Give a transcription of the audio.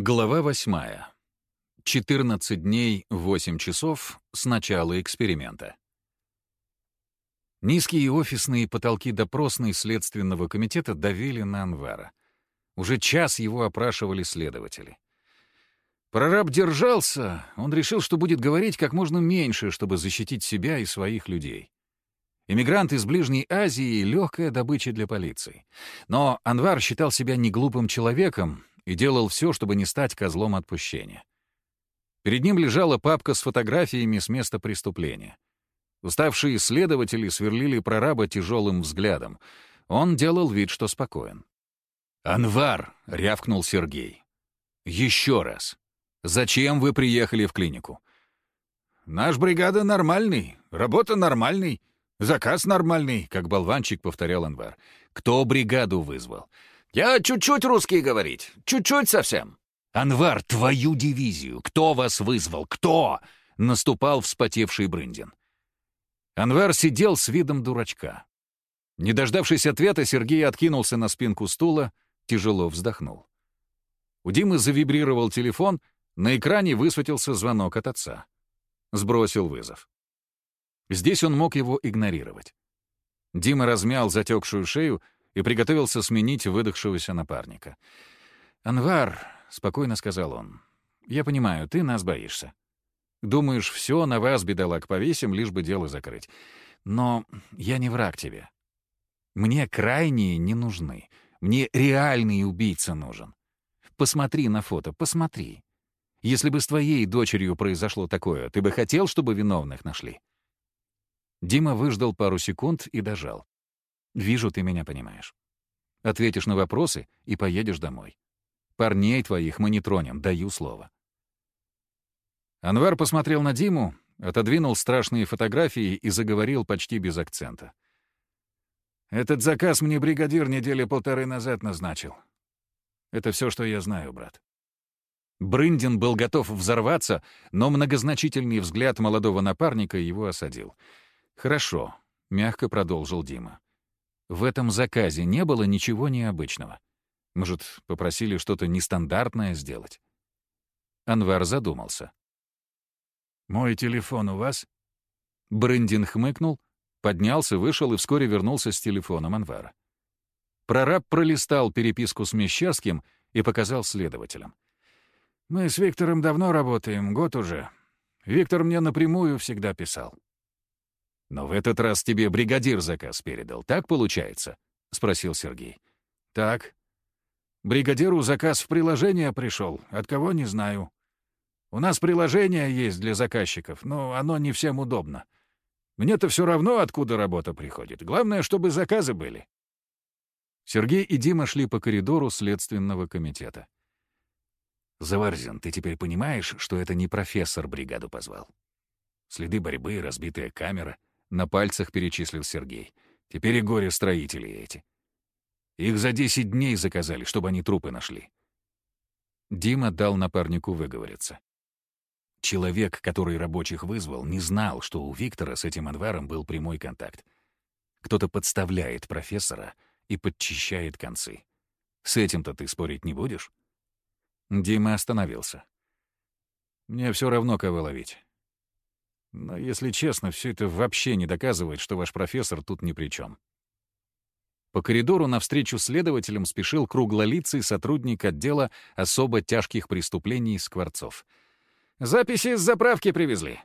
Глава восьмая. 14 дней 8 часов с начала эксперимента. Низкие офисные потолки допросной Следственного комитета давили на Анвара. Уже час его опрашивали следователи. Прораб держался, он решил, что будет говорить как можно меньше, чтобы защитить себя и своих людей. Иммигрант из Ближней Азии — легкая добыча для полиции. Но Анвар считал себя неглупым человеком и делал все, чтобы не стать козлом отпущения. Перед ним лежала папка с фотографиями с места преступления. Уставшие следователи сверлили прораба тяжелым взглядом. Он делал вид, что спокоен. «Анвар!» — рявкнул Сергей. «Еще раз. Зачем вы приехали в клинику?» «Наш бригада нормальный, работа нормальный, заказ нормальный», — как болванчик повторял Анвар. «Кто бригаду вызвал?» Я чуть-чуть русский говорить. Чуть-чуть совсем. Анвар, твою дивизию. Кто вас вызвал? Кто? Наступал вспотевший Брындин. Анвар сидел с видом дурачка. Не дождавшись ответа, Сергей откинулся на спинку стула, тяжело вздохнул. У Димы завибрировал телефон, на экране высветился звонок от отца. Сбросил вызов. Здесь он мог его игнорировать. Дима размял затекшую шею, и приготовился сменить выдохшегося напарника. «Анвар», — спокойно сказал он, — «я понимаю, ты нас боишься. Думаешь, все на вас, бедолаг, повесим, лишь бы дело закрыть. Но я не враг тебе. Мне крайние не нужны. Мне реальный убийца нужен. Посмотри на фото, посмотри. Если бы с твоей дочерью произошло такое, ты бы хотел, чтобы виновных нашли?» Дима выждал пару секунд и дожал. Вижу, ты меня понимаешь. Ответишь на вопросы и поедешь домой. Парней твоих мы не тронем, даю слово. Анвар посмотрел на Диму, отодвинул страшные фотографии и заговорил почти без акцента. «Этот заказ мне бригадир недели полторы назад назначил. Это все, что я знаю, брат». Брындин был готов взорваться, но многозначительный взгляд молодого напарника его осадил. «Хорошо», — мягко продолжил Дима. В этом заказе не было ничего необычного. Может, попросили что-то нестандартное сделать? Анвар задумался. «Мой телефон у вас?» Брендин хмыкнул, поднялся, вышел и вскоре вернулся с телефоном Анвара. Прораб пролистал переписку с Мещерским и показал следователям. «Мы с Виктором давно работаем, год уже. Виктор мне напрямую всегда писал. «Но в этот раз тебе бригадир заказ передал, так получается?» — спросил Сергей. «Так. Бригадиру заказ в приложение пришел, от кого не знаю. У нас приложение есть для заказчиков, но оно не всем удобно. Мне-то все равно, откуда работа приходит. Главное, чтобы заказы были». Сергей и Дима шли по коридору Следственного комитета. «Заварзин, ты теперь понимаешь, что это не профессор бригаду позвал? Следы борьбы, разбитая камера — на пальцах перечислил Сергей. Теперь и горе-строители эти. Их за десять дней заказали, чтобы они трупы нашли. Дима дал напарнику выговориться. Человек, который рабочих вызвал, не знал, что у Виктора с этим Анваром был прямой контакт. Кто-то подставляет профессора и подчищает концы. С этим-то ты спорить не будешь? Дима остановился. Мне все равно, кого ловить. Но, если честно, все это вообще не доказывает, что ваш профессор тут ни при чем. По коридору навстречу следователям спешил круглолицый сотрудник отдела особо тяжких преступлений Скворцов. «Записи с заправки привезли.